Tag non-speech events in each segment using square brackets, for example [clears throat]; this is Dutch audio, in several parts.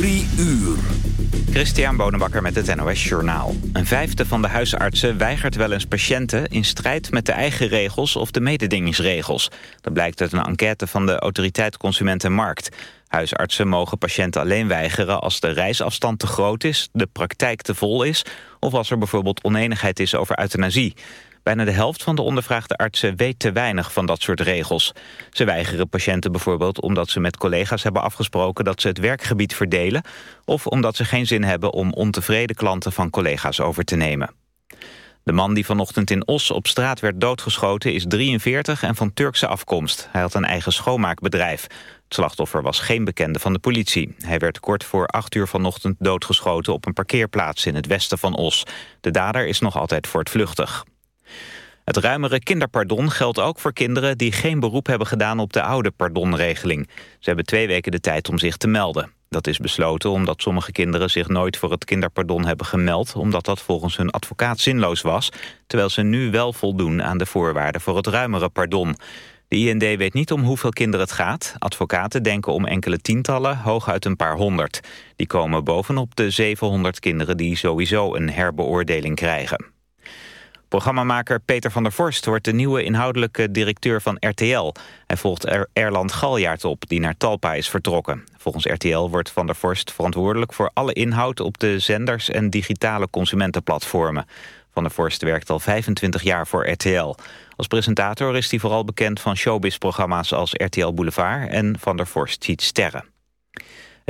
Drie uur. Christian Bonenbakker met het NOS Journaal. Een vijfde van de huisartsen weigert wel eens patiënten... in strijd met de eigen regels of de mededingingsregels. Dat blijkt uit een enquête van de Autoriteit Consument en Markt. Huisartsen mogen patiënten alleen weigeren als de reisafstand te groot is... de praktijk te vol is... of als er bijvoorbeeld oneenigheid is over euthanasie. Bijna de helft van de ondervraagde artsen weet te weinig van dat soort regels. Ze weigeren patiënten bijvoorbeeld omdat ze met collega's hebben afgesproken dat ze het werkgebied verdelen... of omdat ze geen zin hebben om ontevreden klanten van collega's over te nemen. De man die vanochtend in Os op straat werd doodgeschoten is 43 en van Turkse afkomst. Hij had een eigen schoonmaakbedrijf. Het slachtoffer was geen bekende van de politie. Hij werd kort voor 8 uur vanochtend doodgeschoten op een parkeerplaats in het westen van Os. De dader is nog altijd voortvluchtig. Het ruimere kinderpardon geldt ook voor kinderen die geen beroep hebben gedaan op de oude pardonregeling. Ze hebben twee weken de tijd om zich te melden. Dat is besloten omdat sommige kinderen zich nooit voor het kinderpardon hebben gemeld... omdat dat volgens hun advocaat zinloos was... terwijl ze nu wel voldoen aan de voorwaarden voor het ruimere pardon. De IND weet niet om hoeveel kinderen het gaat. Advocaten denken om enkele tientallen, hooguit een paar honderd. Die komen bovenop de 700 kinderen die sowieso een herbeoordeling krijgen. Programmamaker Peter van der Vorst wordt de nieuwe inhoudelijke directeur van RTL. Hij volgt er Erland Galjaard op, die naar Talpa is vertrokken. Volgens RTL wordt van der Vorst verantwoordelijk voor alle inhoud op de zenders en digitale consumentenplatformen. Van der Vorst werkt al 25 jaar voor RTL. Als presentator is hij vooral bekend van showbiz-programma's als RTL Boulevard en Van der Vorst ziet sterren.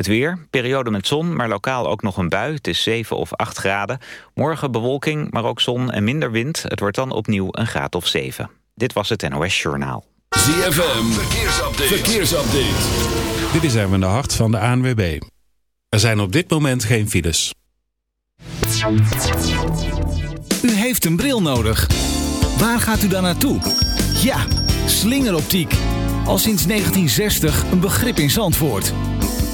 Het weer, periode met zon, maar lokaal ook nog een bui. Het is 7 of 8 graden. Morgen bewolking, maar ook zon en minder wind. Het wordt dan opnieuw een graad of 7. Dit was het NOS Journaal. ZFM, verkeersupdate. verkeersupdate. Dit is even de hart van de ANWB. Er zijn op dit moment geen files. U heeft een bril nodig. Waar gaat u dan naartoe? Ja, slingeroptiek. Al sinds 1960 een begrip in Zandvoort.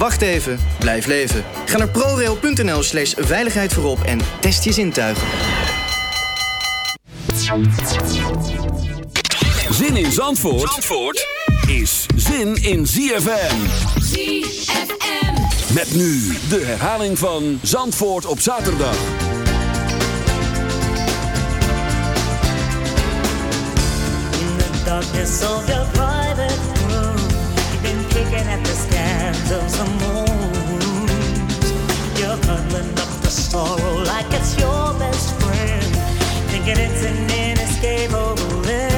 Wacht even, blijf leven. Ga naar prorail.nl slash veiligheid voorop en test je zintuigen. Zin in Zandvoort, Zandvoort is zin in ZFM. ZFM. Met nu de herhaling van Zandvoort op zaterdag. In the darkness of your private kicking at the scans of some wounds. You're cuddling up the sorrow like it's your best friend, thinking it's an inescapable end.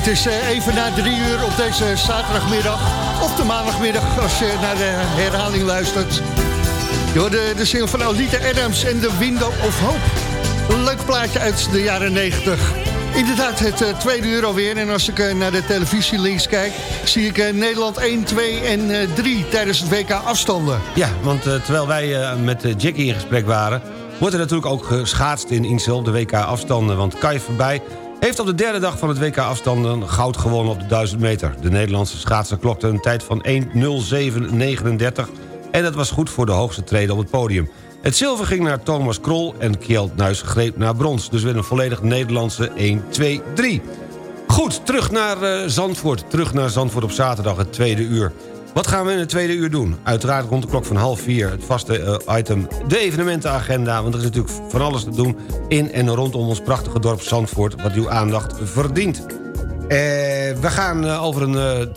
Het is eh, even na drie uur op deze zaterdagmiddag. Of de maandagmiddag als je naar de herhaling luistert. Door de, de single van Alita Adams en de Window of Hope. Een leuk plaatje uit de jaren 90. Inderdaad, het uh, tweede uur alweer. En als ik uh, naar de televisie links kijk... zie ik Nederland 1, 2 en 3 tijdens het WK afstanden. Ja, want terwijl wij met Jackie in gesprek waren... wordt er natuurlijk ook geschaatst in Insel de WK afstanden. Want Kai voorbij heeft op de derde dag van het WK afstanden goud gewonnen op de 1000 meter. De Nederlandse schaatser klokte een tijd van 1.07.39... en dat was goed voor de hoogste treden op het podium. Het zilver ging naar Thomas Krol en Kjeld Nuis greep naar brons. Dus weer een volledig Nederlandse 1, 2, 3. Goed, terug naar uh, Zandvoort. Terug naar Zandvoort op zaterdag, het tweede uur. Wat gaan we in het tweede uur doen? Uiteraard rond de klok van half vier het vaste uh, item... de evenementenagenda, want er is natuurlijk van alles te doen... in en rondom ons prachtige dorp Zandvoort... wat uw aandacht verdient. Eh, we gaan uh, over een,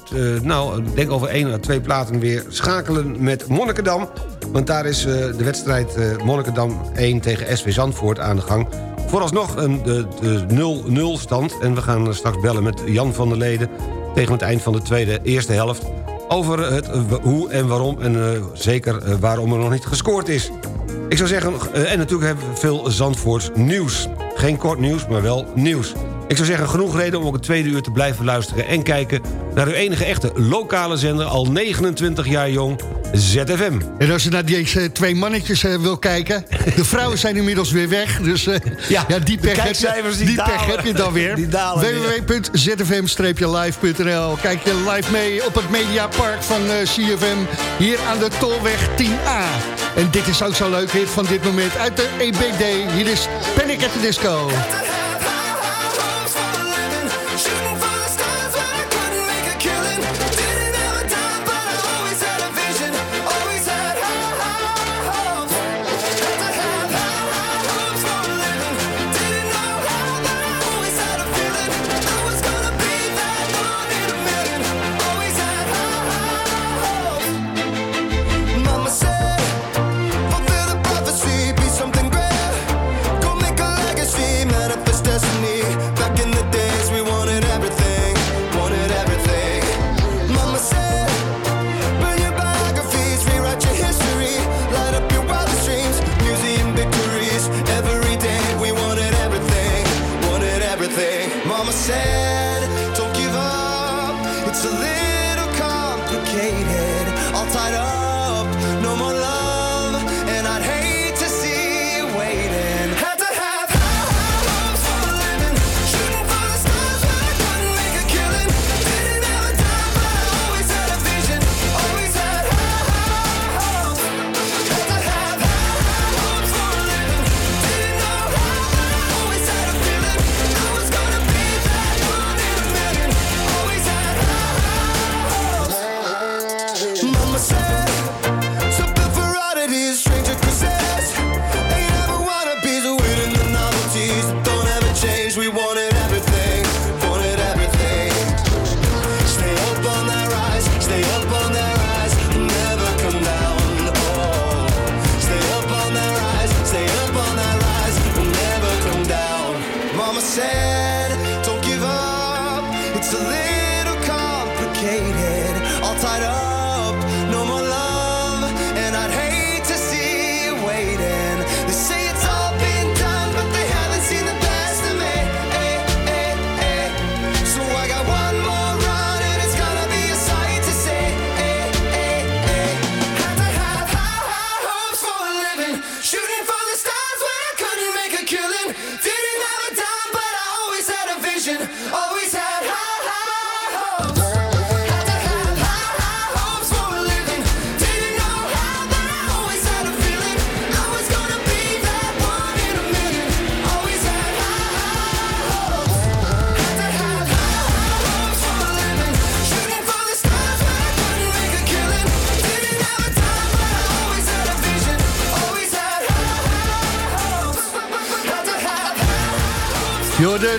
nou, denk over één of twee platen weer schakelen met Monnikendam. Want daar is de wedstrijd Monnikendam 1 tegen SV Zandvoort aan de gang. Vooralsnog een 0-0 stand. En we gaan straks bellen met Jan van der Leden... tegen het eind van de tweede, eerste helft... over het hoe en waarom en zeker waarom er nog niet gescoord is. Ik zou zeggen, en natuurlijk hebben we veel Zandvoorts nieuws. Geen kort nieuws, maar wel nieuws. Ik zou zeggen, genoeg reden om ook het tweede uur te blijven luisteren... en kijken naar uw enige echte lokale zender, al 29 jaar jong, ZFM. En als je naar deze twee mannetjes uh, wil kijken... de vrouwen zijn inmiddels weer weg, dus uh, ja, ja, die pech, heb je, die, die pech heb je dan weer. [laughs] www.zfm-live.nl Kijk je live mee op het Mediapark van uh, CFM... hier aan de Tolweg 10A. En dit is ook zo leuk hit van dit moment uit de EBD. Hier is Panic at the Disco.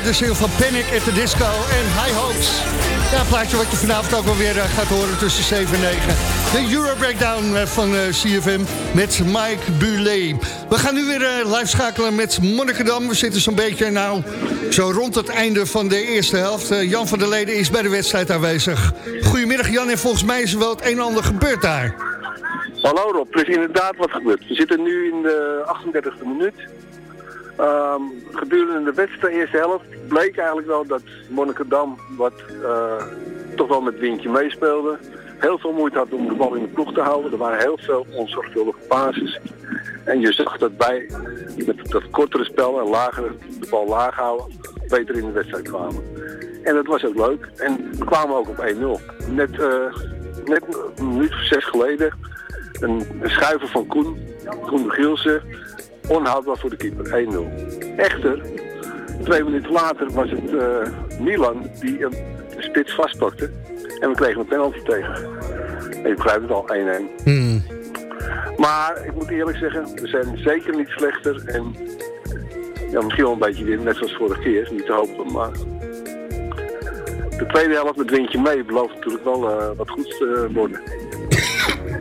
De single van Panic at the Disco en High Hopes. Ja, een plaatje wat je vanavond ook alweer eh, gaat horen tussen 7 en 9. De Euro Breakdown eh, van eh, CFM met Mike Buley. We gaan nu weer live schakelen met Monnikendam. We zitten zo'n beetje nou zo rond het einde van de eerste helft. Jan van der Leden is bij de wedstrijd aanwezig. Goedemiddag Jan en volgens mij is er wel het een en ander gebeurd daar. Hallo Rob, er is inderdaad wat gebeurd. We zitten nu in de 38e minuut. Um, gedurende de wedstrijd, eerste helft, bleek eigenlijk wel dat Monnikendam wat uh, toch wel met windje meespeelde. Heel veel moeite had om de bal in de ploeg te houden. Er waren heel veel onzorgvuldige basis. En je zag dat wij met dat kortere spel en lager, de bal laag houden, beter in de wedstrijd kwamen. En dat was ook leuk. En we kwamen ook op 1-0. Net, uh, net een minuut of zes geleden een, een schuiver van Koen, Koen Gielsen, onhoudbaar voor de keeper, 1-0. Echter, twee minuten later was het uh, Milan die een spits vastpakte. En we kregen een penalty tegen. En je begrijpt het al, 1-1. Hmm. Maar ik moet eerlijk zeggen, we zijn zeker niet slechter. En ja, misschien wel een beetje weer, net zoals vorige keer, niet te hopen. Maar de tweede helft met windje mee belooft natuurlijk wel uh, wat goeds te worden.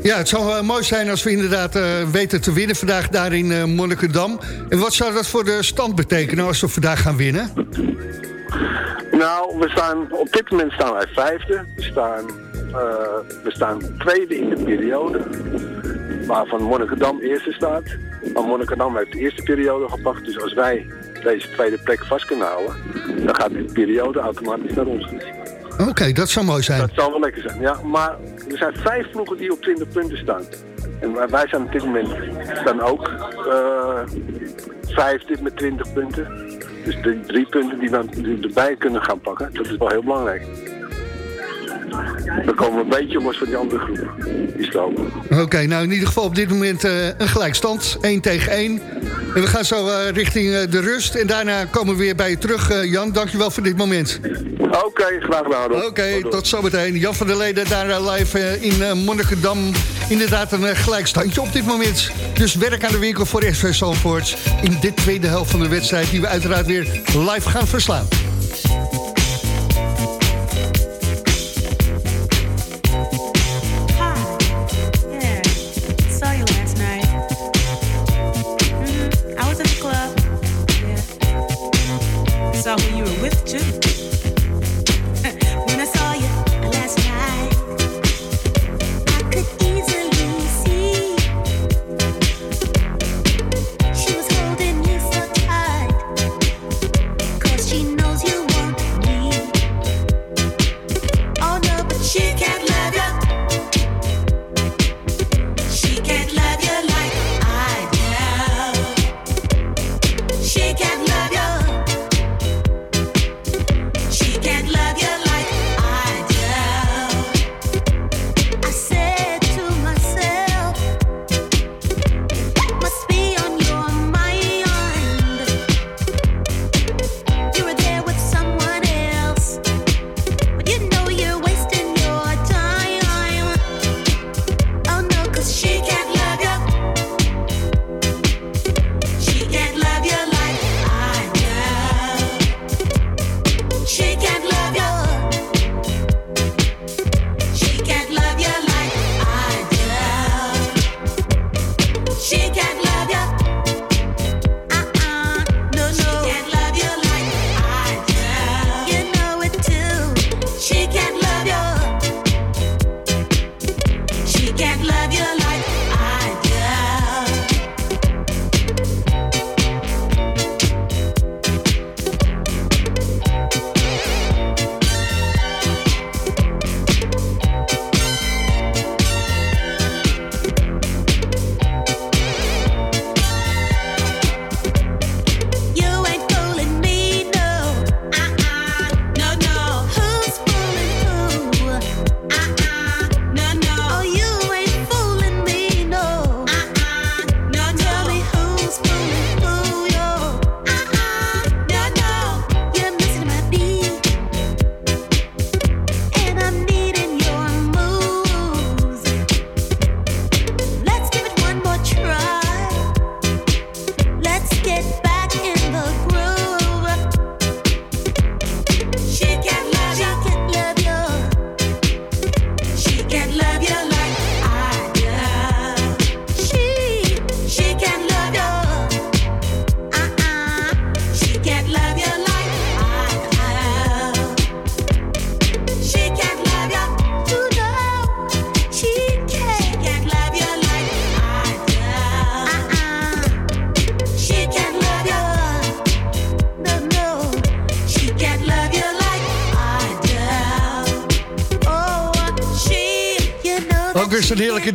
Ja, het zou uh, mooi zijn als we inderdaad uh, weten te winnen vandaag daar in uh, Monnikendam. En wat zou dat voor de stand betekenen als we vandaag gaan winnen? Nou, we staan, op dit moment staan wij vijfde. We staan, we staan tweede in de periode. Waarvan Monnikendam eerste staat. Maar Monnikendam heeft de eerste periode gepakt. Dus als wij deze tweede plek vast kunnen houden... dan gaat die periode automatisch naar ons. Oké, dat zou mooi zijn. Dat zou wel lekker zijn, ja. Maar er zijn vijf ploegen die op 20 punten staan. En wij zijn op dit moment staan ook uh, vijfde met 20 punten. Dus de drie punten die dan die erbij kunnen gaan pakken, dat is wel heel belangrijk. Dan komen we een beetje los van die andere groep. Die. Oké, nou in ieder geval op dit moment uh, een gelijkstand. 1 tegen 1. En we gaan zo uh, richting uh, de rust. En daarna komen we weer bij je terug. Jan, dankjewel voor dit moment. Oké, okay, graag gedaan. Oké, okay, tot zometeen. Jan van der Leden daar live in Monnikendam. Inderdaad een gelijkstandje op dit moment. Dus werk aan de winkel voor SV Zandvoort. In dit tweede helft van de wedstrijd die we uiteraard weer live gaan verslaan.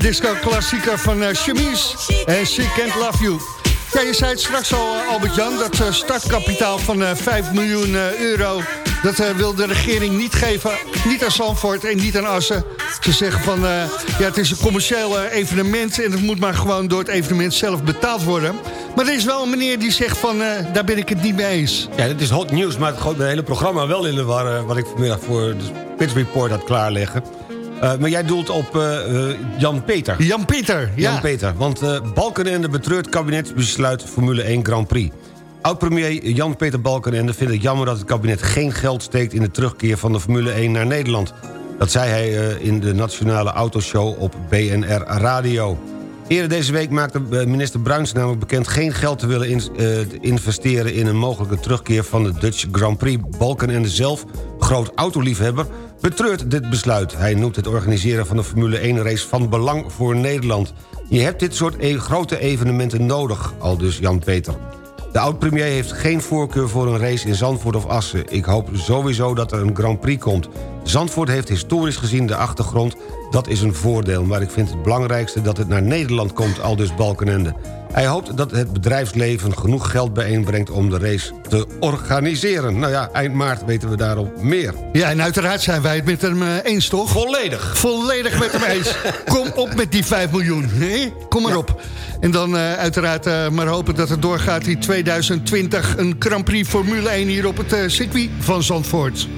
Disco-klassieker van uh, Chemise en She Can't Love You. Ja, je zei het straks al, uh, Albert-Jan, dat uh, startkapitaal van 5 miljoen euro... dat wil de regering niet geven, niet aan Zandvoort en niet aan Assen. Ze zeggen van, ja, het is een commercieel evenement... en het moet maar gewoon door het evenement zelf betaald worden. Maar er is wel een meneer die zegt van, daar ben ik het niet mee eens. Ja, het is hot nieuws, maar het gooit mijn hele programma wel in de war... wat ik vanmiddag voor de Pits Report had klaarleggen. Uh, maar jij doelt op uh, Jan-Peter. Jan-Peter, ja. Jan-Peter, want Balkenende betreurt kabinetsbesluit Formule 1 Grand Prix. Oud-premier Jan-Peter Balkenende vindt het jammer dat het kabinet geen geld steekt... in de terugkeer van de Formule 1 naar Nederland. Dat zei hij in de Nationale Autoshow op BNR Radio. Eerder deze week maakte minister Bruins namelijk bekend... geen geld te willen in, investeren in een mogelijke terugkeer van de Dutch Grand Prix. Balkenende zelf, groot autoliefhebber betreurt dit besluit. Hij noemt het organiseren van de Formule 1-race van belang voor Nederland. Je hebt dit soort e grote evenementen nodig, al dus Jan-Peter. De oud-premier heeft geen voorkeur voor een race in Zandvoort of Assen. Ik hoop sowieso dat er een Grand Prix komt. Zandvoort heeft historisch gezien de achtergrond. Dat is een voordeel, maar ik vind het belangrijkste dat het naar Nederland komt, al dus Balkenende. Hij hoopt dat het bedrijfsleven genoeg geld bijeenbrengt om de race te organiseren. Nou ja, eind maart weten we daarop meer. Ja, en uiteraard zijn wij het met hem uh, eens, toch? Volledig. Volledig met hem eens. [laughs] Kom op met die 5 miljoen. Nee? Kom maar op. En dan uh, uiteraard uh, maar hopen dat het doorgaat in 2020... een Grand Prix Formule 1 hier op het circuit van Zandvoort.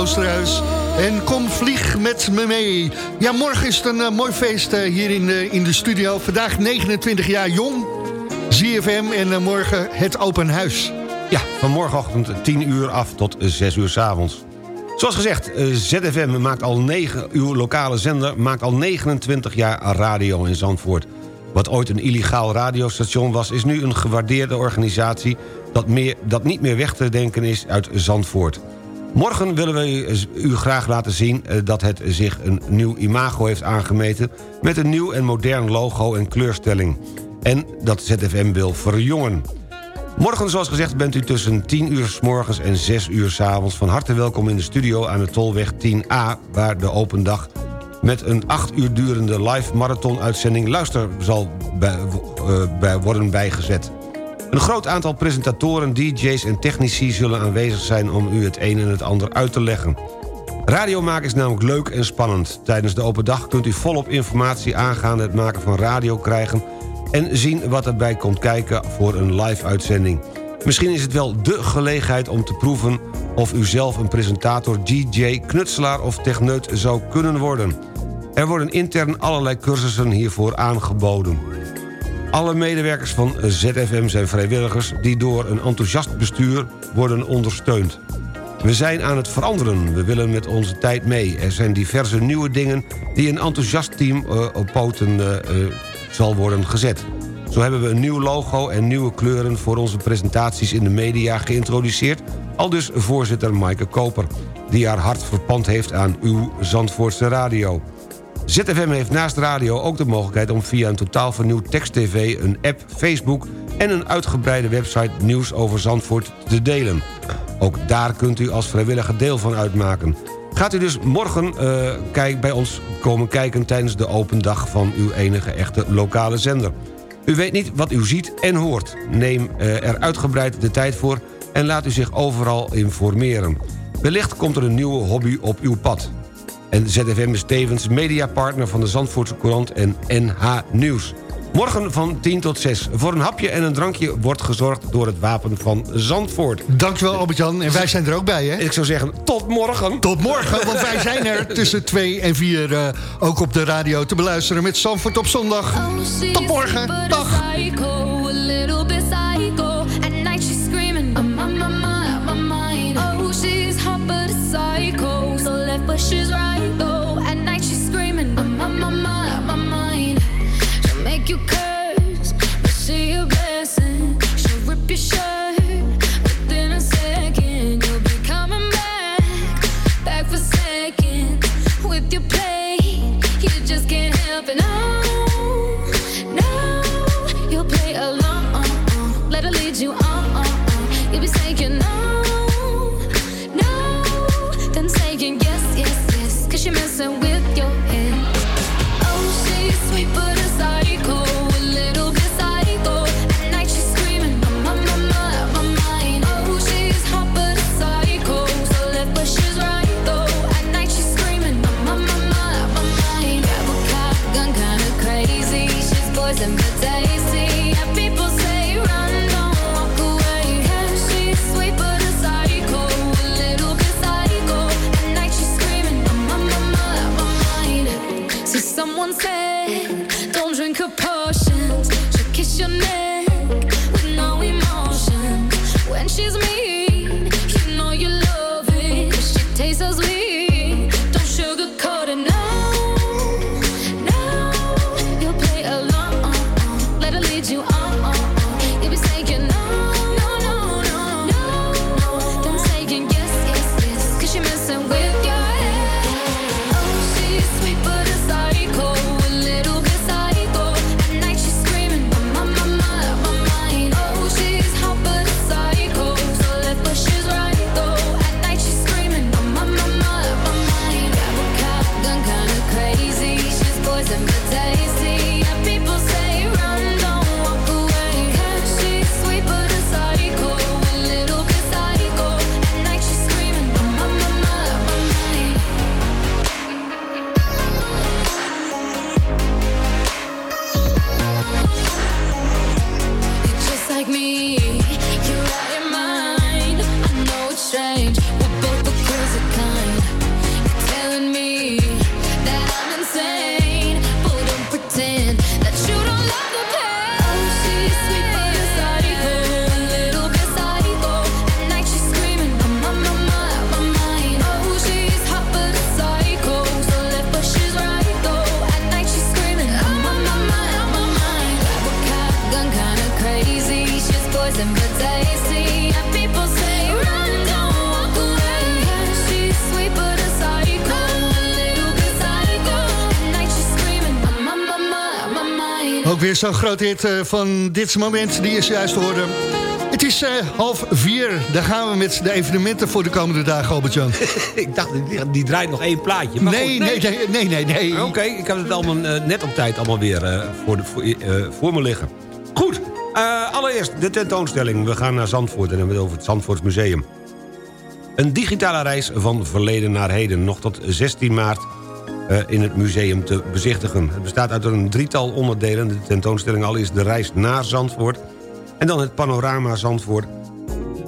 En kom vlieg met me mee. Ja, morgen is het een eh, mooi feest eh, hier in, de in de studio. Vandaag 29 jaar jong, ZFM en eh, morgen het open huis. Ja, van morgenochtend 10 uur af tot 6 uur s avonds. Zoals gezegd, ZFM maakt al 9, uw lokale zender maakt al 29 jaar radio in Zandvoort. Wat ooit een illegaal radiostation was... is nu een gewaardeerde organisatie dat, meer, dat niet meer weg te denken is uit Zandvoort. Morgen willen we u graag laten zien eh, dat het zich een nieuw imago heeft aangemeten... met een nieuw en modern logo en kleurstelling. En dat ZFM wil verjongen. Morgen, zoals gezegd, bent u tussen 10 uur s morgens en 6 uur s avonds... van harte welkom in de studio aan de Tolweg 10A... waar de open dag met een 8 uur durende live marathon-uitzending... luister zal bij, uh, bij worden bijgezet. Een groot aantal presentatoren, dj's en technici zullen aanwezig zijn... om u het een en het ander uit te leggen. Radio maken is namelijk leuk en spannend. Tijdens de open dag kunt u volop informatie aangaande het maken van radio krijgen... en zien wat erbij komt kijken voor een live-uitzending. Misschien is het wel dé gelegenheid om te proeven... of u zelf een presentator, DJ, knutselaar of techneut zou kunnen worden. Er worden intern allerlei cursussen hiervoor aangeboden. Alle medewerkers van ZFM zijn vrijwilligers... die door een enthousiast bestuur worden ondersteund. We zijn aan het veranderen. We willen met onze tijd mee. Er zijn diverse nieuwe dingen die een enthousiast team uh, op poten uh, uh, zal worden gezet. Zo hebben we een nieuw logo en nieuwe kleuren... voor onze presentaties in de media geïntroduceerd... al dus voorzitter Maaike Koper... die haar hart verpand heeft aan uw Zandvoortse radio. ZFM heeft naast radio ook de mogelijkheid om via een totaal vernieuwd tekst-tv... een app, Facebook en een uitgebreide website nieuws over Zandvoort te delen. Ook daar kunt u als vrijwilliger deel van uitmaken. Gaat u dus morgen uh, kijk, bij ons komen kijken tijdens de open dag... van uw enige echte lokale zender. U weet niet wat u ziet en hoort. Neem uh, er uitgebreid de tijd voor en laat u zich overal informeren. Wellicht komt er een nieuwe hobby op uw pad. En ZFM is tevens mediapartner van de Zandvoortse Courant en NH Nieuws. Morgen van 10 tot 6. Voor een hapje en een drankje wordt gezorgd door het Wapen van Zandvoort. Dankjewel Albert-Jan. En wij zijn er ook bij, hè? Ik zou zeggen, tot morgen. Tot morgen, want wij zijn er tussen 2 en 4 uh, ook op de radio te beluisteren met Zandvoort op zondag. Tot morgen. Dag. She's right though. At night she's screaming, I'm my my mind. She'll make you curse, Zo'n groot hit eh, van dit moment, die is juist horen. Het is eh, half vier, daar gaan we met de evenementen voor de komende dagen, Albert-Jan. [laughs] ik dacht, die, die draait nog één plaatje. Maar nee, goed, nee, nee, nee, nee, nee. Oké, ik heb het allemaal eh, net op tijd allemaal weer voor, de, voor, voor me liggen. Goed, allereerst de tentoonstelling. We gaan naar Zandvoort en dan hebben we het over het Zandvoorts Museum. Een digitale reis van verleden naar heden. Nog tot 16 maart in het museum te bezichtigen. Het bestaat uit een drietal onderdelen. De tentoonstelling is de reis naar Zandvoort. En dan het panorama Zandvoort.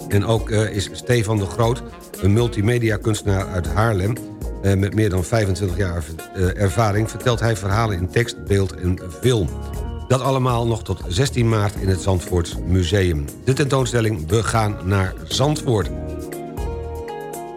En ook eh, is Stefan de Groot, een multimedia kunstenaar uit Haarlem... eh, met meer dan 25 jaar eh, ervaring... vertelt hij verhalen in tekst, beeld en film. Dat allemaal nog tot 16 maart in het Zandvoorts Museum. De tentoonstelling We gaan naar Zandvoort.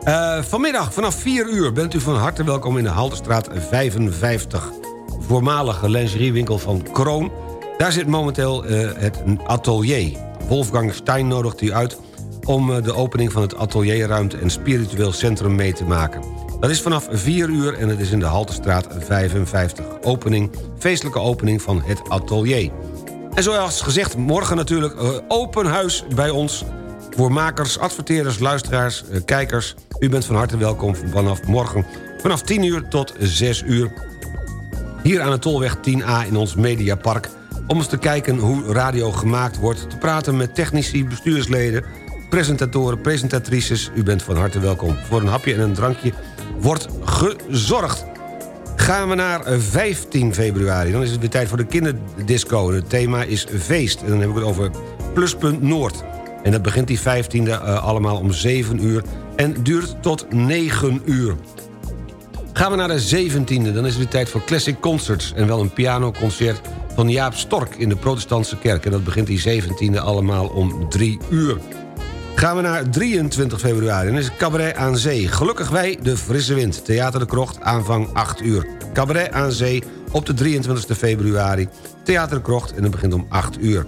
Eh, vanmiddag vanaf 4 uur bent u van harte welkom in de Haltestraat 55. Voormalige lingeriewinkel van Kroon. Daar zit momenteel eh, het atelier. Wolfgang Stein nodigt u uit om eh, de opening van het atelierruimte en spiritueel centrum mee te maken. Dat is vanaf 4 uur en het is in de Haltestraat 55. Opening, feestelijke opening van het atelier. En zoals gezegd, morgen natuurlijk open huis bij ons voor makers, adverteerders, luisteraars, eh, kijkers. U bent van harte welkom vanaf morgen vanaf 10 uur tot 6 uur. Hier aan de Tolweg 10A in ons Mediapark. Om eens te kijken hoe radio gemaakt wordt. Te praten met technici, bestuursleden, presentatoren, presentatrices. U bent van harte welkom. Voor een hapje en een drankje wordt gezorgd. Gaan we naar eh, 15 februari. Dan is het weer tijd voor de kinderdisco. Het thema is feest. En dan heb ik het over Pluspunt Noord. En dat begint die 15e eh, allemaal om 7 uur en duurt tot 9 uur. Gaan we naar de 17e, dan is het weer tijd voor Classic Concerts... en wel een pianoconcert van Jaap Stork in de protestantse kerk. En dat begint die 17e allemaal om 3 uur. Gaan we naar 23 februari, dan is het Cabaret aan Zee. Gelukkig wij, de frisse wind. Theater de Krocht, aanvang 8 uur. Cabaret aan Zee op de 23 februari. Theater de Krocht en dat begint om 8 uur.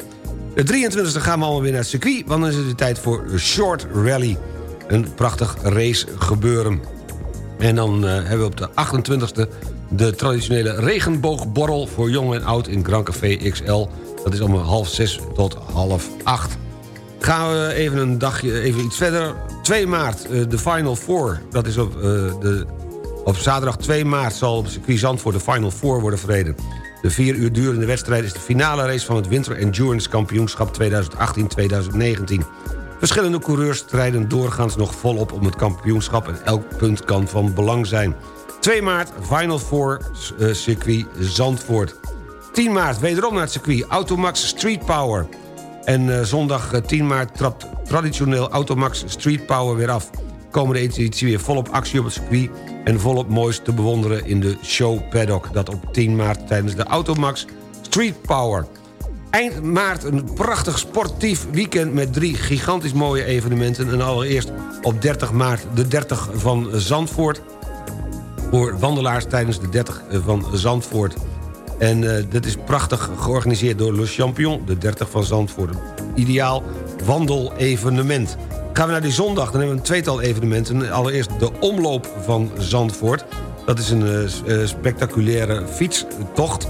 De 23e gaan we allemaal weer naar het circuit... want dan is het de tijd voor de Short Rally. Een prachtig race gebeuren. En dan uh, hebben we op de 28e de traditionele regenboogborrel... voor jong en oud in Grand Café XL. Dat is om half zes tot half acht. Gaan we even een dagje even iets verder. 2 maart, uh, de Final Four. Dat is op, uh, de, op zaterdag 2 maart zal op circuit Zandvoort de Final Four worden verreden. De vier uur durende wedstrijd is de finale race van het Winter Endurance Kampioenschap 2018-2019. Verschillende coureurs strijden doorgaans nog volop om het kampioenschap... en elk punt kan van belang zijn. 2 maart, Final Four, uh, circuit Zandvoort. 10 maart, wederom naar het circuit, Automax Street Power. En uh, zondag uh, 10 maart trapt traditioneel Automax Street Power weer af. Komende editie weer volop actie op het circuit... en volop moois te bewonderen in de show paddock. Dat op 10 maart tijdens de Automax Street Power. Eind maart een prachtig sportief weekend met drie gigantisch mooie evenementen. En allereerst op 30 maart de 30 van Zandvoort. Voor wandelaars tijdens de 30 van Zandvoort. En uh, dat is prachtig georganiseerd door Le Champion, de 30 van Zandvoort. Ideaal wandelevenement. Gaan we naar die zondag, dan hebben we een tweetal evenementen. Allereerst de omloop van Zandvoort. Dat is een uh, spectaculaire fietstocht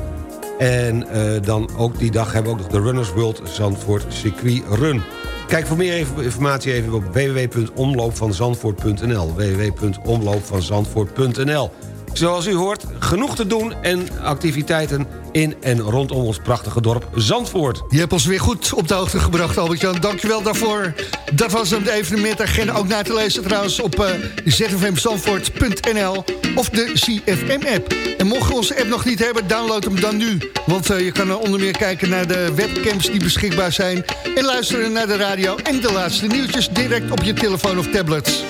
en uh, dan ook die dag hebben we ook nog de Runners World Zandvoort Circuit Run. Kijk voor meer informatie even op www.omloopvanzandvoort.nl www.omloopvanzandvoort.nl Zoals u hoort, genoeg te doen en activiteiten in en rondom ons prachtige dorp Zandvoort. Je hebt ons weer goed op de hoogte gebracht, Albert-Jan. Dankjewel daarvoor. Dat was hem, de evenementagenda. Ook na te lezen trouwens op uh, zfmzandvoort.nl of de CFM-app. En mocht je onze app nog niet hebben, download hem dan nu. Want uh, je kan onder meer kijken naar de webcams die beschikbaar zijn... en luisteren naar de radio en de laatste nieuwtjes direct op je telefoon of tablets.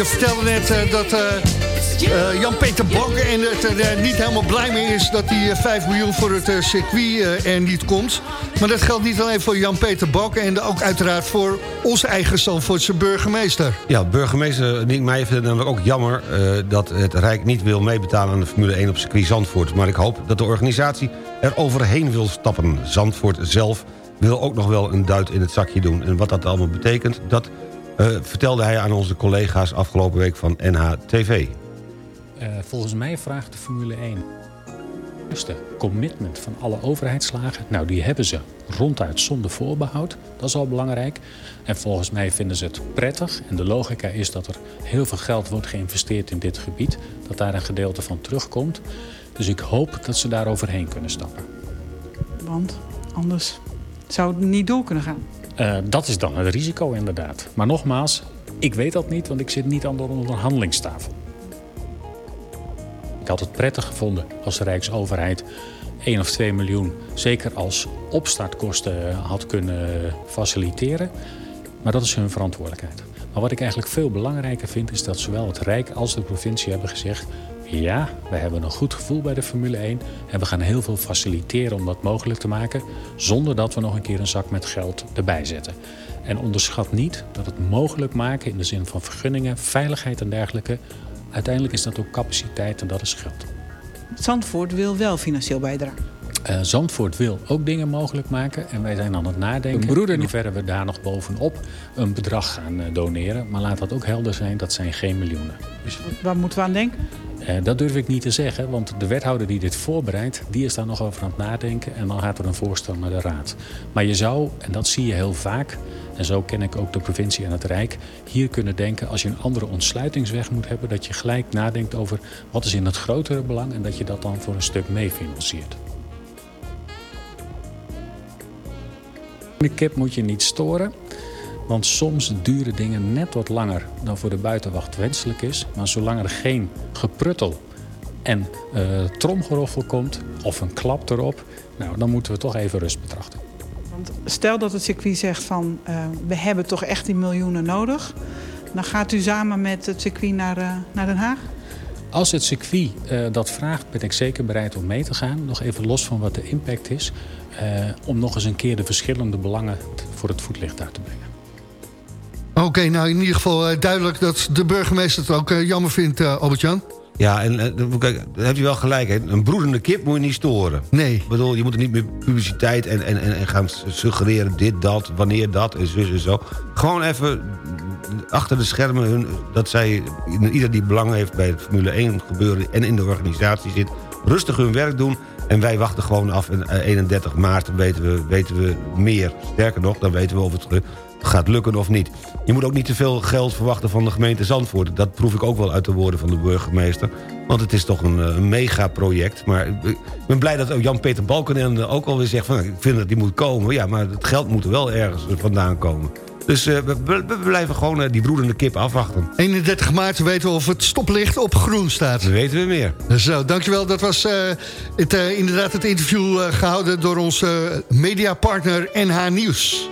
Je vertelde net eh, dat eh, eh, Jan-Peter Bok en het er niet helemaal blij mee is... dat eh, 5 miljoen voor het circuit er niet komt. Maar dat geldt niet alleen voor Jan-Peter Bok... en ook uiteraard voor onze eigen Zandvoortse burgemeester. Ja, burgemeester Nick Meijer vindt namelijk ook jammer... dat het Rijk niet wil meebetalen aan de Formule 1 op circuit Zandvoort. Maar ik hoop dat de organisatie er overheen wil stappen. Zandvoort zelf wil ook nog wel een duit in het zakje doen. En wat dat allemaal betekent, dat vertelde hij aan onze collega's... afgelopen week van NHTV. Eh, volgens mij vraagt de Formule 1 eerste commitment van alle overheidslagen. Nou, die hebben ze ronduit zonder voorbehoud. Dat is al belangrijk. En volgens mij vinden ze het prettig. En de logica is dat er heel veel geld wordt geïnvesteerd in dit gebied. Dat daar een gedeelte van terugkomt. Dus ik hoop dat ze daar overheen kunnen stappen. Want anders zou het niet door kunnen gaan. Eh, dat is dan het risico inderdaad. Maar nogmaals, ik weet dat niet, want ik zit niet aan de onderhandelingstafel. Ik had het prettig gevonden als de Rijksoverheid 1 of 2 miljoen... zeker als opstartkosten had kunnen faciliteren. Maar dat is hun verantwoordelijkheid. Maar wat ik eigenlijk veel belangrijker vind... is dat zowel het Rijk als de provincie hebben gezegd... ja, we hebben een goed gevoel bij de Formule 1... en we gaan heel veel faciliteren om dat mogelijk te maken... zonder dat we nog een keer een zak met geld erbij zetten. En onderschat niet dat het mogelijk maken in de zin van vergunningen... veiligheid en dergelijke... uiteindelijk is dat ook capaciteit en dat is geld. Zandvoort wil wel financieel bijdragen. Eh, Zandvoort wil ook dingen mogelijk maken. En wij zijn aan het nadenken broeder in hoeverre we daar nog bovenop een bedrag gaan eh, doneren. Maar laat dat ook helder zijn, dat zijn geen miljoenen. Dus, Waar moeten we aan denken? eh, dat durf ik niet te zeggen, want de wethouder die dit voorbereidt... die is daar nog over aan het nadenken en dan gaat er een voorstel naar de raad. Maar je zou, en dat zie je heel vaak... en zo ken ik ook de provincie en het Rijk... hier kunnen denken als je een andere ontsluitingsweg moet hebben... dat je gelijk nadenkt over wat is in het grotere belang... en dat je dat dan voor een stuk meefinanciert. De kip moet je niet storen. Want soms duren dingen net wat langer dan voor de buitenwacht wenselijk is. Maar zolang er geen gepruttel en eh, tromgeroffel komt of een klap erop... Nou, dan moeten we toch even rust betrachten. Want stel dat het circuit zegt van eh, we hebben toch echt die miljoenen nodig. Dan gaat u samen met het circuit naar, eh, naar Den Haag? Als het circuit eh, dat vraagt, ben ik zeker bereid om mee te gaan. Nog even los van wat de impact is. eh, om nog eens een keer de verschillende belangen voor het voetlicht uit te brengen. Oké, nou in ieder geval eh, duidelijk dat de burgemeester het ook jammer vindt, Albert-Jan. Ja, en eh, kijk, daar heeft u wel gelijk. Hè. Een broedende kip moet je niet storen. Nee. Ik bedoel, je moet er niet meer publiciteit en, en, en, gaan suggereren dit, dat, wanneer dat en zo en zo. Gewoon even achter de schermen, hun, dat zij, ieder die belang heeft bij het Formule 1 gebeuren en in de organisatie zit, rustig hun werk doen. En wij wachten gewoon af. En eh, 31 maart weten we, weten we meer. Sterker nog, dan weten we of het gaat lukken of niet. Je moet ook niet te veel geld verwachten van de gemeente Zandvoort. Dat proef ik ook wel uit de woorden van de burgemeester. Want het is toch een, eh, een megaproject. Maar ik ik ben blij dat ook Jan-Peter Balkenende ook alweer zegt... van ik vind dat die moet komen. Ja, maar het geld moet er wel ergens vandaan komen. Dus eh, we, we- blijven gewoon eh, die broedende kip afwachten. 31 maart weten we of het stoplicht op groen staat. Dan weten we meer. Zo, dankjewel. Dat was eh, het, eh, inderdaad het interview eh, gehouden door onze mediapartner NH Nieuws.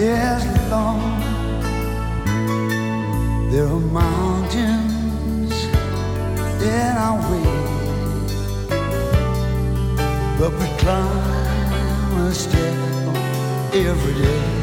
Is long. There are mountains in our way, but we climb a step every day.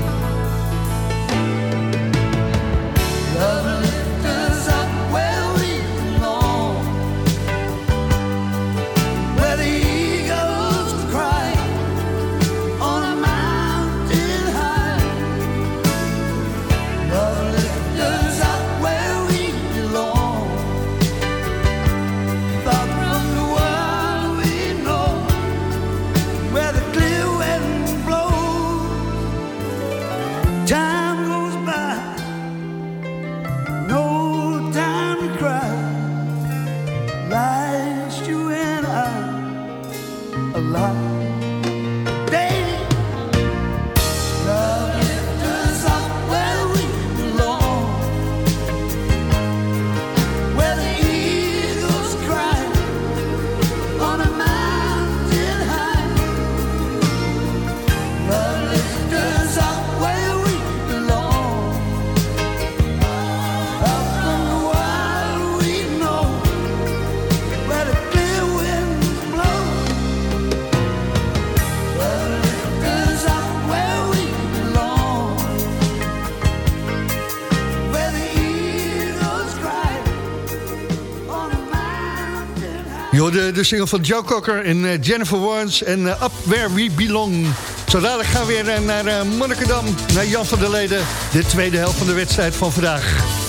De single van Joe Cocker en eh, Jennifer Warnes en eh, Up Where We Belong. Zo gaan we weer eh, naar Monnikendam, naar Jan van der Leden. De tweede helft van de wedstrijd van vandaag.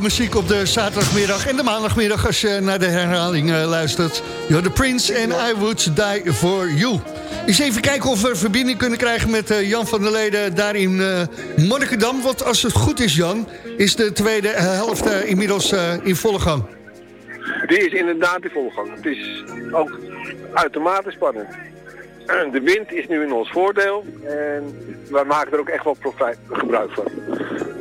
Muziek op de zaterdagmiddag en de maandagmiddag als je naar de herhaling eh, luistert. You're the Prince and I would die for you. Eens even kijken of we verbinding kunnen krijgen met eh, Jan van der Leden daar in eh Monnikendam. Want als het goed is, Jan, is de tweede helft inmiddels in volle gang. Die is inderdaad in volle gang. Het is ook uitermate spannend. [clears throat] De wind is nu in ons voordeel en wij maken er ook echt wel profijt, gebruik van.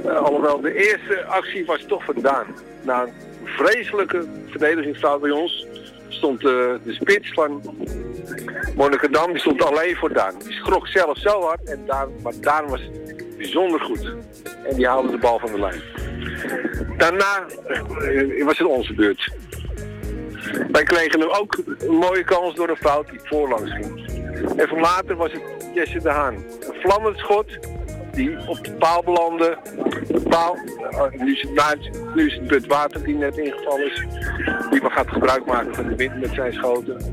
Eh, alhoewel de eerste actie was toch vandaan. Na een vreselijke verdedigingsfout bij ons stond eh, de spits van Monnikendam, die stond alleen voor Daan. Die schrok zelf zo hard, en Daan, maar Daan was bijzonder goed. En die haalde de bal van de lijn. Daarna eh, was het onze beurt. Wij kregen hem ook een mooie kans door een fout die voorlangs ging. Even later was het Jesse de Haan. Een vlammend schot die op de paal belandde. De paal, eh, nu, is het, nu is het Bud Water die net ingevallen is. Die maar gaat gebruik maken van de wind met zijn schoten. [clears throat]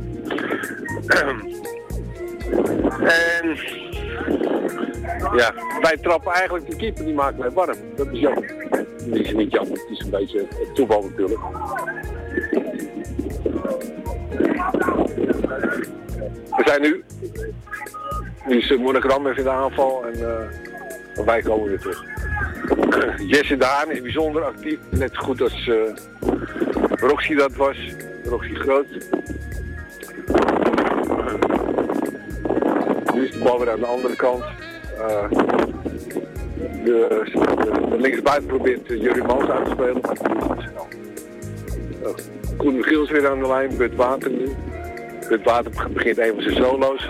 en ja, wij trappen eigenlijk de keeper, die maakt mij warm. Dat is jammer. Die is niet jammer, het is een beetje toeval natuurlijk. We zijn nu, nu is in de aanval en eh, wij komen weer terug. [clears throat] Jesse Daan is bijzonder actief, net zo goed als eh, Roxy dat was, Roxy Groot. Nu is de bal weer aan de andere kant. Eh, de, de, linksbuiten probeert uh, Jurie Mans uit te spelen, maar dat is niet snel. Uh, Koen Michiel is weer aan de lijn, Bud Water nu. Bud Water begint even zijn solo's.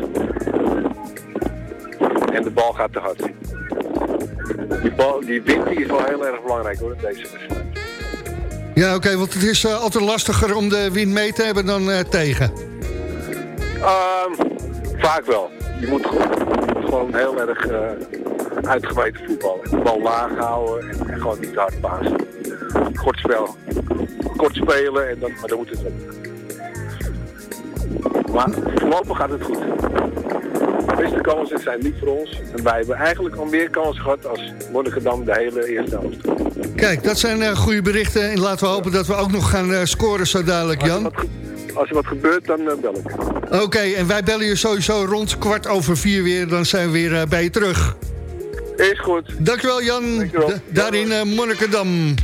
En de bal gaat te hard. Die, bal, die wind die is wel heel erg belangrijk hoor, in deze wedstrijd. Ja, oké, want het is eh, altijd lastiger om de wind mee te hebben dan eh, tegen. Ehm, vaak wel. Je moet gewoon, je moet gewoon heel erg eh uitgemeten voetballen. De bal laag houden en, en gewoon niet hard pasen. Kort spel. Kort spelen, en dan, maar dan moet het wel. Maar voorlopig gaat het goed. De beste kansen zijn niet voor ons. En wij hebben eigenlijk al meer kansen gehad als Monnikendam de hele eerste helft. Kijk, dat zijn eh, goede berichten. En laten we hopen dat we ook nog gaan eh, scoren zo dadelijk, Jan. Als er wat gebeurt, dan eh, bel ik. Oké, en wij bellen je sowieso rond kwart over vier weer. Dan zijn we weer bij je terug. Is goed. Dankjewel, Jan. Da- daar in eh, Monnikendam.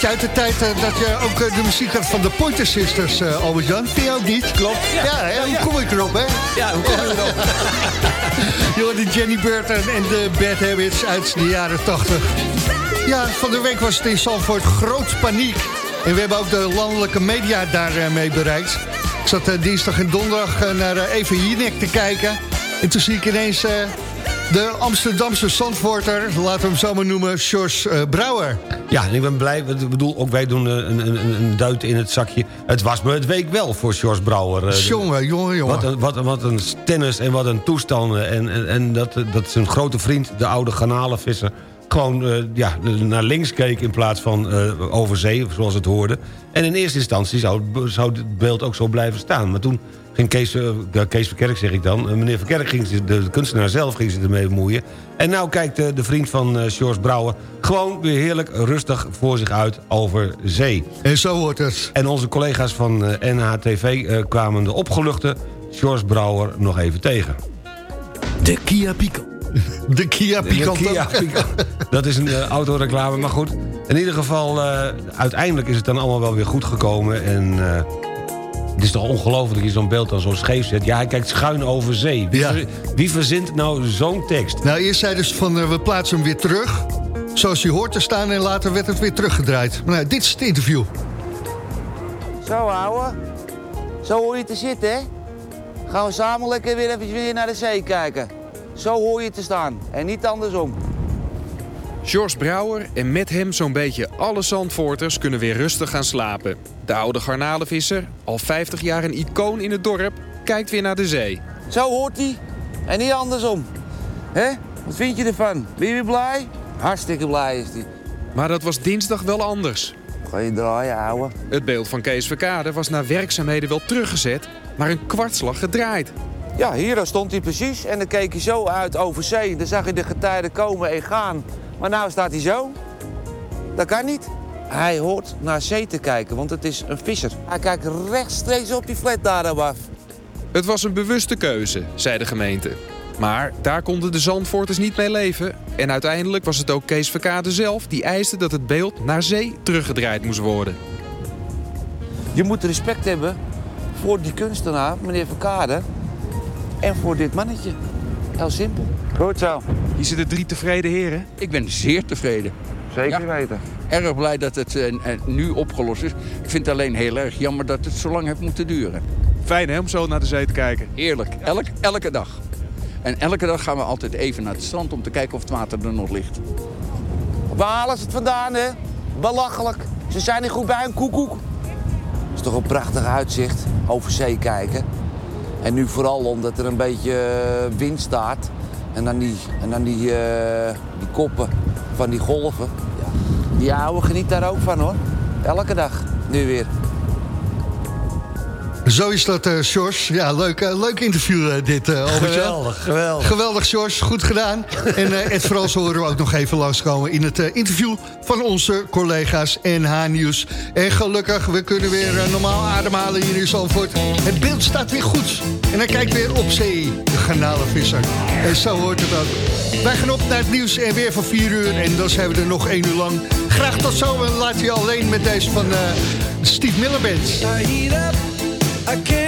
Beetje uit de tijd eh, dat je ook eh, de muziek had van de Pointer Sisters, eh Albert-Jan. Vind je ook niet? Klopt. Ja, hè? hoe kom ik erop, hè? Ja, hoe kom [laughs] je erop? Je hoorde Jenny Burton en de Bad Habits uit de jaren 80. Ja, van de week was het in Zandvoort groot paniek. En we hebben ook de landelijke media daarmee bereikt. Ik zat dinsdag en donderdag naar Even Jinek te kijken. En toen zie ik ineens de Amsterdamse Zandvoorter, laten we hem zo maar noemen, George eh, Brouwer. Ja, en ik ben blij. Ik bedoel, ook wij doen eh, een, een, een, duit in het zakje. Het was me het week wel voor George Brouwer. eh, Jongen, jongen, jongen. Wat een, wat, een- wat een tennis en wat een toestanden. En, en, en dat, dat zijn grote vriend, de oude garnalenvisser... gewoon ja, naar links keek in plaats van eh, over zee, zoals het hoorde. En in eerste instantie zou, zou het beeld ook zo blijven staan. Maar toen ging Kees, eh, ja, Kees Verkerk, zeg ik dan... eh, meneer Verkerk, ging de kunstenaar zelf, ging zich ermee bemoeien. En nou kijkt de, de vriend van eh George Brouwer... gewoon weer heerlijk rustig voor zich uit over zee. En zo wordt het. En onze collega's van eh, NHTV eh, kwamen de opgeluchte George Brouwer nog even tegen. De Kia Pico. [laughs] De Kia Pico. De Kia [laughs] Pico. Dat is een eh, autoreclame, maar goed. In ieder geval, eh, uiteindelijk is het dan allemaal wel weer goed gekomen. En eh, het is toch ongelooflijk dat je zo'n beeld dan zo scheef zet. Ja, hij kijkt schuin over zee. Wie, ver- wie verzint nou zo'n tekst? Nou, eerst zeiden ze van eh, we plaatsen hem weer terug. Zoals hij hoort te staan en later werd het weer teruggedraaid. Maar nou, dit is het interview. Zo, ouwe. Zo hoor je te zitten, hè? Gaan we samen lekker weer even weer naar de zee kijken. Zo hoor je te staan en niet andersom. George Brouwer en met hem zo'n beetje alle Zandvoorters kunnen weer rustig gaan slapen. De oude garnalenvisser, al 50 jaar een icoon in het dorp, kijkt weer naar de zee. Zo hoort hij en niet andersom. hè? Wat vind je ervan? Ben je weer blij? Hartstikke blij is hij. Maar dat was dinsdag wel anders. Ga je draaien, ouwe? Het beeld van Kees Verkade was na werkzaamheden wel teruggezet, maar een kwartslag gedraaid. Ja, hier stond hij precies en dan keek hij zo uit over zee. Dan zag je de getijden komen en gaan. Maar nou staat hij zo. Dat kan niet. Hij hoort naar zee te kijken, want het is een visser. Hij kijkt rechtstreeks op die flat daar af. Het was een bewuste keuze, zei de gemeente. Maar daar konden de Zandvoorters niet mee leven. En uiteindelijk was het ook Kees Verkade zelf die eiste dat het beeld naar zee teruggedraaid moest worden. Je moet respect hebben voor die kunstenaar, meneer Verkade. En voor dit mannetje. Heel simpel. Goed zo. Hier zitten drie tevreden heren. Ik ben zeer tevreden. Zeker weten. Erg blij dat het eh, eh, nu opgelost is. Ik vind het alleen heel erg jammer dat het zo lang heeft moeten duren. Fijn hè, om zo naar de zee te kijken. Heerlijk. Elk, elke dag. En elke dag gaan we altijd even naar het strand om te kijken of het water er nog ligt. Waar halen ze het vandaan, hè? Belachelijk. Ze zijn niet goed bij een koekoek. Het is toch een prachtig uitzicht. Over zee kijken. En nu vooral omdat er een beetje eh, wind staat. En dan die, en dan die, eh, die koppen van die golven. Ja. Die ouwe geniet daar ook van, hoor. Elke dag. Nu weer. Zo is dat, eh George. Ja, leuk, eh, leuk interview eh, dit, eh Albert-Jan. Geweldig, geweldig. Geweldig, George. Goed gedaan. [laughs] En eh Ed Frans horen we ook nog even langskomen in het eh, interview van onze collega's NH Nieuws. En gelukkig, we kunnen weer normaal ademhalen hier in Zandvoort. Het beeld staat weer goed. En hij kijkt weer op zee, de garnalenvisser. En zo hoort het ook. Wij gaan op naar het nieuws en weer van 4 uur. En dan zijn we er nog 1 uur lang. Graag tot zo en laat je alleen met deze van eh, Steve Miller Band. I heat up, I can't